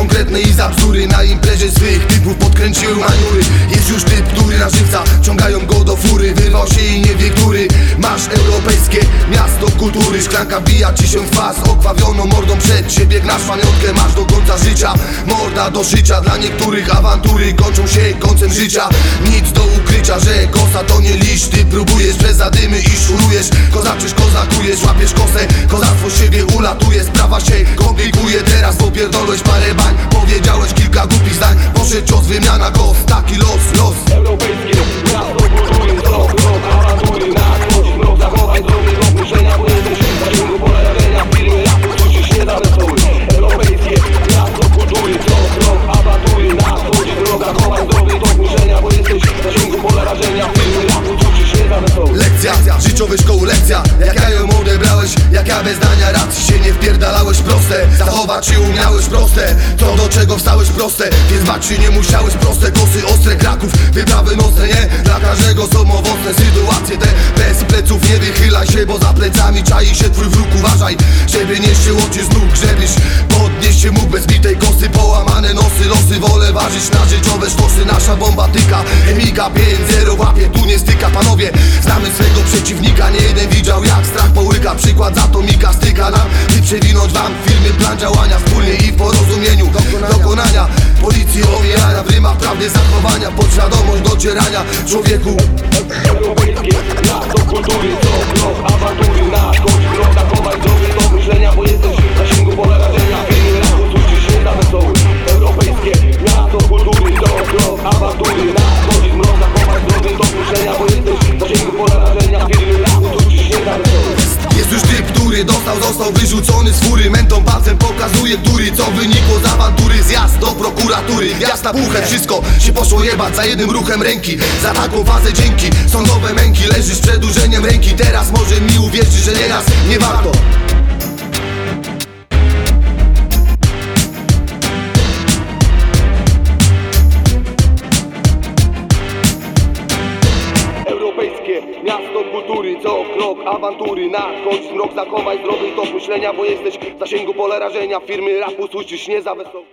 konkretne i za bzdury Na imprezie swych typów podkręciły maniury Jest już typ, który na żywca ciągają go do fury. Wyrwał się i nie wie który. Masz europejskie miasto kultury. Szklanka bija ci się w twarz Okwawioną mordą przed siebie Gnasz. Pamiątkę masz do końca życia. Morda do życia Dla niektórych. Awantury kończą się końcem życia. Nic do ukrycia, że kosa to nie liść. Ty próbujesz przez zadymy i szurujesz. Kozaczysz, kozakujesz, łapiesz kosę. Kozactwo siebie ulatuje. Sprawa się komplikuje Teraz popierdolłeś parę bań. Powiedziałeś kilka głupich zdań szkoły lekcja. Jak ja ją odebrałeś, jak ja bez dania racji się nie wpierdalałeś proste. Zachować się umiałeś proste, co do czego wstałeś proste. Więc bać nie musiałeś proste, kosy ostre kraków. Wyprawy nocne, nie? Dla każdego są owocne sytuacje. Te Bez pleców nie wychylaj się, bo za plecami czai się twój wróg. Uważaj, żeby nie się łączy z nóg, żebyś podnieść się mógł bez bitej kosy Połamane nosy, losy, wolę ważyć na życiowe sztosy. Nasza bomba tyka, chemika 5-0 łapie, tu nie styka. Panowie, znamy swego przeciwnika, nie jeden widział jak strach połyka. Przykład z atomika styka nam, by przewinąć wam Firmy, plan działania wspólnie i w porozumieniu Dokonania, policji omijania W rymach prawdy zachowania, podświadomość docierania Człowieku, Awantury Nadchodzi mrok, zachowaj zdrowie do myślenia Bo jesteś w zasięgu pola rażenia Filmy rapu, słyszysz nie zawesoły Jest już typ, który dostał, został wyrzucony z fury. Mentą palcem pokazuje, który co wynikło z awantury. Zjazd do prokuratury, wjazd na puchę Wszystko się poszło jebać za jednym ruchem ręki. Za taką fazę dzięki, sądowe męki Leżysz z przedłużeniem ręki. Teraz może mi uwierzyć, że nieraz nie warto Miasto kultury Co krok awantury. Nadchodzi zmrok, zachowaj zdrowy tok myślenia Bo jesteś w zasięgu pola rażenia. Firmy rapu, słyszysz nie zawesoły